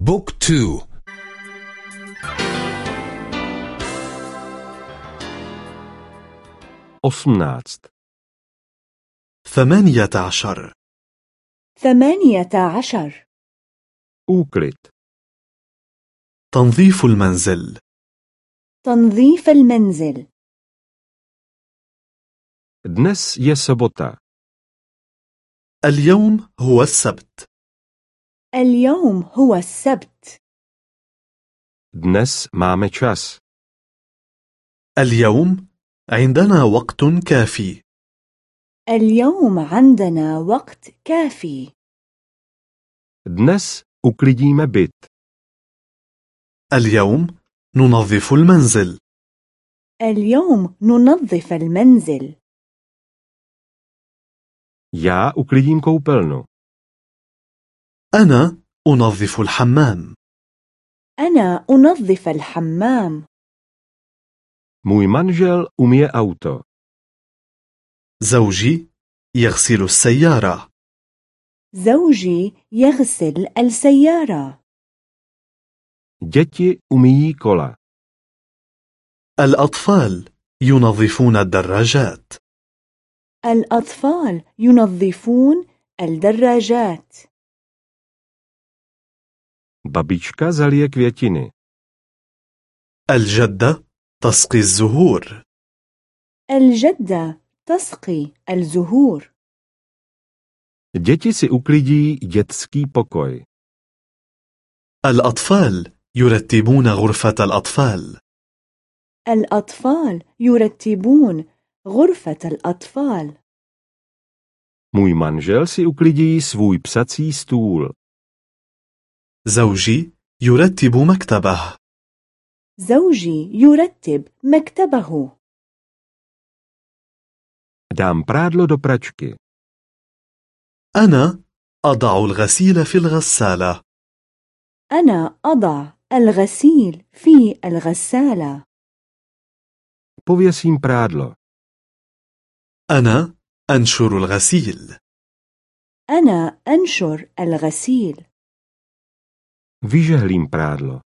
بوك تو Osmnáct. ثمانية عشر ثمانية عشر Úklid. تنظيف المنزل تنظيف المنزل je sobota. اليوم هو السبت اليوم هو السبت Dnes máme čas. اليوم عندنا وقت كافي اليوم عندنا وقت كافي Dnes uklidíme byt. اليوم ننظف المنزل اليوم ننظف المنزل Já uklidím koupelnu. أنا أنظف الحمام. أنا أنظف الحمام. Můj manžel umije auto. زوجي يغسل السيارة. زوجي يغسل السيارة. Děti umíjí kola. الأطفال ينظفون الدراجات. الأطفال ينظفون الدراجات. Babička zalije květiny. الجدة تسقي الزهور الجدة تسقي الزهور Děti si uklidí dětský pokoj. الأطفال يرتبون غرفة الأطفال الأطفال يرتبون غرفة الأطفال Můj manžel si uklidí svůj psací stůl. زوجي يرتب مكتبه. زوجي يرتب مكتبه. Dám prádlo do pračky. أنا أضع الغسيل في الغسالة. أنا أضع الغسيل في الغسالة. Pověsím prádlo. أنا أنشر الغسيل. أنا أنشر الغسيل. Vyžehlím prádlo.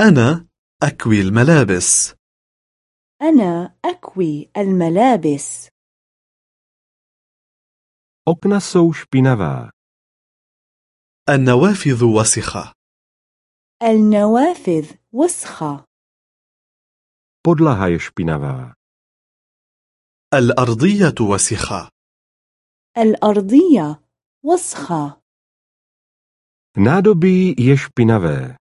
أنا أكوي الملابس أنا أكوي الملابس Okna jsou špinavá. النوافذ وسخة النوافذ وسخة Podlaha je špinavá. الأرضية وسخة الأرضية وسخة Nádobí je špinavé.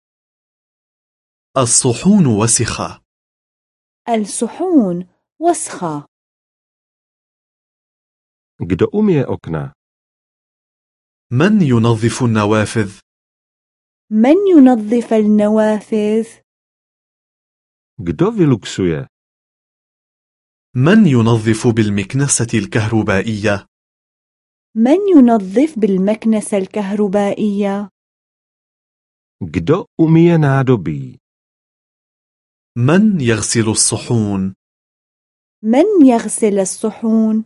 الصحون وسخة الصحون وسخة Kdo umije okna? من ينظف النوافذ؟ من ينظف النوافذ؟ Kdo vyluxuje? من ينظف بالمكنسة الكهربائية؟ من ينظف بالمكنسة الكهربائية؟ Kdo umije nádobí? من يغسل الصحون؟ من يغسل الصحون؟